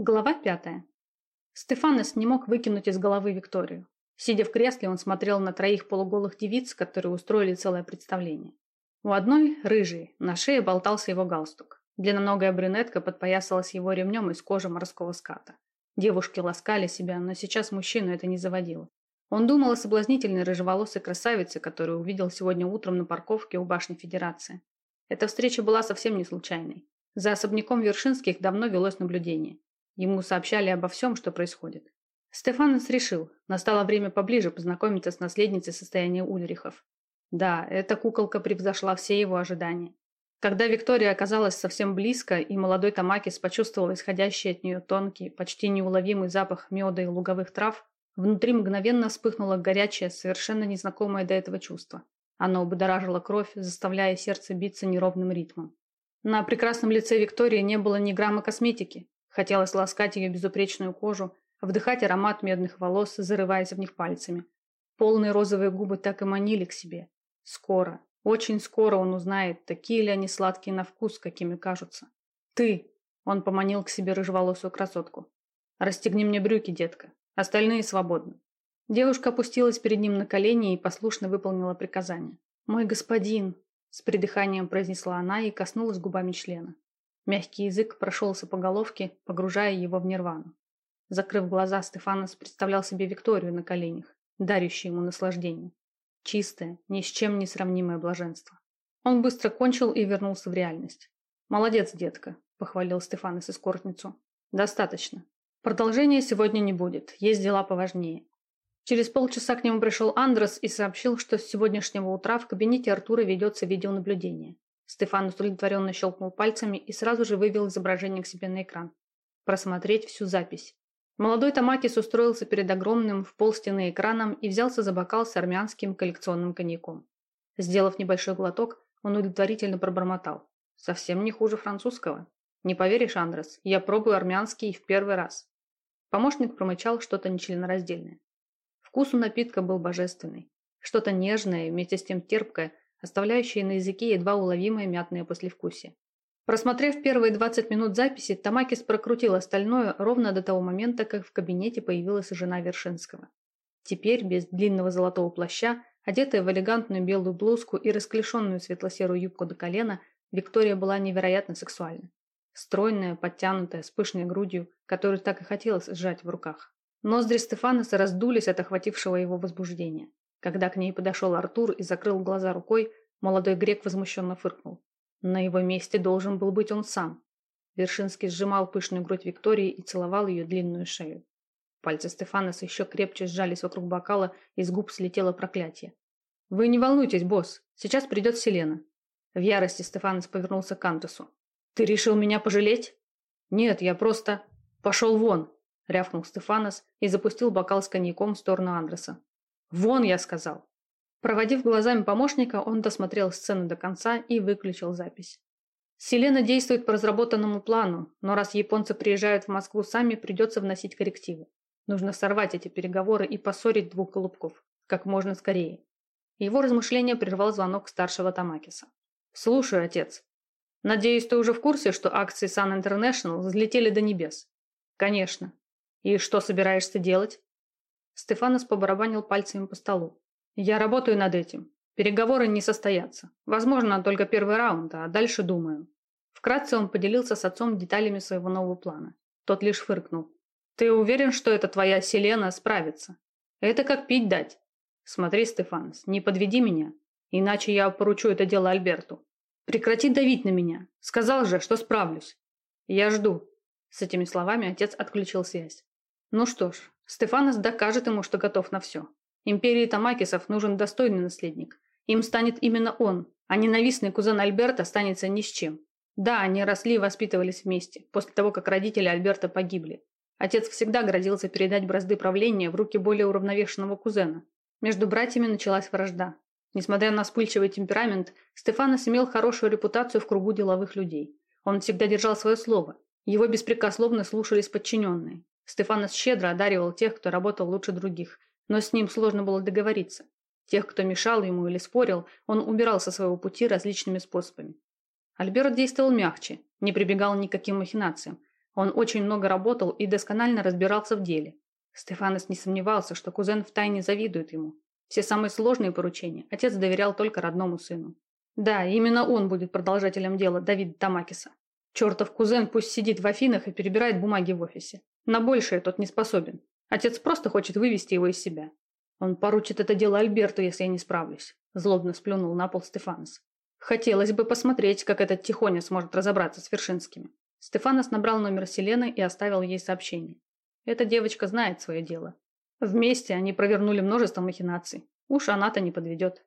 Глава пятая. Стефанос не мог выкинуть из головы Викторию. Сидя в кресле, он смотрел на троих полуголых девиц, которые устроили целое представление. У одной, рыжей, на шее болтался его галстук. Длинноногая брюнетка подпоясалась его ремнем из кожи морского ската. Девушки ласкали себя, но сейчас мужчину это не заводило. Он думал о соблазнительной рыжеволосой красавице, которую увидел сегодня утром на парковке у башни Федерации. Эта встреча была совсем не случайной. За особняком Вершинских давно велось наблюдение. Ему сообщали обо всем, что происходит. Стефанос решил, настало время поближе познакомиться с наследницей состояния Ульрихов. Да, эта куколка превзошла все его ожидания. Когда Виктория оказалась совсем близко, и молодой Тамакис почувствовал исходящий от нее тонкий, почти неуловимый запах меда и луговых трав, внутри мгновенно вспыхнуло горячее, совершенно незнакомое до этого чувство. Оно будоражило кровь, заставляя сердце биться неровным ритмом. На прекрасном лице Виктории не было ни грамма косметики, Хотелось ласкать ее безупречную кожу, вдыхать аромат медных волос, зарываясь в них пальцами. Полные розовые губы так и манили к себе. Скоро, очень скоро он узнает, такие ли они сладкие на вкус, какими кажутся. «Ты!» – он поманил к себе рыжеволосую красотку. «Расстегни мне брюки, детка. Остальные свободны». Девушка опустилась перед ним на колени и послушно выполнила приказание. «Мой господин!» – с придыханием произнесла она и коснулась губами члена. Мягкий язык прошелся по головке, погружая его в нирвану. Закрыв глаза, Стефанос представлял себе Викторию на коленях, дарящую ему наслаждение. Чистое, ни с чем не сравнимое блаженство. Он быстро кончил и вернулся в реальность. «Молодец, детка», – похвалил Стефанос эскортницу. «Достаточно. Продолжения сегодня не будет, есть дела поважнее». Через полчаса к нему пришел Андрес и сообщил, что с сегодняшнего утра в кабинете Артура ведется видеонаблюдение. Стефан удовлетворенно щелкнул пальцами и сразу же вывел изображение к себе на экран. Просмотреть всю запись. Молодой Тамакис устроился перед огромным в полстены экраном и взялся за бокал с армянским коллекционным коньяком. Сделав небольшой глоток, он удовлетворительно пробормотал. Совсем не хуже французского. Не поверишь, Андрес, я пробую армянский в первый раз. Помощник промычал что-то нечленораздельное. Вкус у напитка был божественный. Что-то нежное вместе с тем терпкое, оставляющие на языке едва уловимое мятное послевкусие. Просмотрев первые 20 минут записи, Тамакис прокрутил остальное ровно до того момента, как в кабинете появилась жена Вершинского. Теперь, без длинного золотого плаща, одетая в элегантную белую блузку и расклешенную светло-серую юбку до колена, Виктория была невероятно сексуальна. Стройная, подтянутая, с пышной грудью, которую так и хотелось сжать в руках. Ноздри Стефаноса раздулись от охватившего его возбуждения. Когда к ней подошел Артур и закрыл глаза рукой, молодой грек возмущенно фыркнул. На его месте должен был быть он сам. Вершинский сжимал пышную грудь Виктории и целовал ее длинную шею. Пальцы Стефанаса еще крепче сжались вокруг бокала, и с губ слетело проклятие. «Вы не волнуйтесь, босс. Сейчас придет Селена». В ярости Стефанос повернулся к Антосу. «Ты решил меня пожалеть?» «Нет, я просто...» «Пошел вон!» — рявкнул Стефанос и запустил бокал с коньяком в сторону Андреса. «Вон!» – я сказал. Проводив глазами помощника, он досмотрел сцену до конца и выключил запись. Селена действует по разработанному плану, но раз японцы приезжают в Москву сами, придется вносить коррективы. Нужно сорвать эти переговоры и поссорить двух голубков. Как можно скорее. Его размышления прервал звонок старшего Тамакиса. «Слушаю, отец. Надеюсь, ты уже в курсе, что акции Sun International взлетели до небес?» «Конечно. И что собираешься делать?» Стефанос побарабанил пальцами по столу. «Я работаю над этим. Переговоры не состоятся. Возможно, только первый раунд, а дальше думаю». Вкратце он поделился с отцом деталями своего нового плана. Тот лишь фыркнул. «Ты уверен, что эта твоя Селена справится? Это как пить дать. Смотри, Стефанос, не подведи меня, иначе я поручу это дело Альберту. Прекрати давить на меня. Сказал же, что справлюсь. Я жду». С этими словами отец отключил связь. Ну что ж, Стефанос докажет ему, что готов на все. Империи Тамакисов нужен достойный наследник. Им станет именно он, а ненавистный кузен Альберта останется ни с чем. Да, они росли и воспитывались вместе, после того, как родители Альберта погибли. Отец всегда грозился передать бразды правления в руки более уравновешенного кузена. Между братьями началась вражда. Несмотря на вспыльчивый темперамент, Стефанос имел хорошую репутацию в кругу деловых людей. Он всегда держал свое слово. Его беспрекословно слушались подчиненные. Стефанос щедро одаривал тех, кто работал лучше других, но с ним сложно было договориться. Тех, кто мешал ему или спорил, он убирал со своего пути различными способами. Альберт действовал мягче, не прибегал ни к каким махинациям. Он очень много работал и досконально разбирался в деле. Стефанос не сомневался, что кузен втайне завидует ему. Все самые сложные поручения отец доверял только родному сыну. Да, именно он будет продолжателем дела Давида Тамакиса. Чертов кузен пусть сидит в Афинах и перебирает бумаги в офисе. На большее тот не способен. Отец просто хочет вывести его из себя. Он поручит это дело Альберту, если я не справлюсь. Злобно сплюнул на пол Стефанос. Хотелось бы посмотреть, как этот Тихоня сможет разобраться с Вершинскими. Стефанос набрал номер Селены и оставил ей сообщение. Эта девочка знает свое дело. Вместе они провернули множество махинаций. Уж она-то не подведет.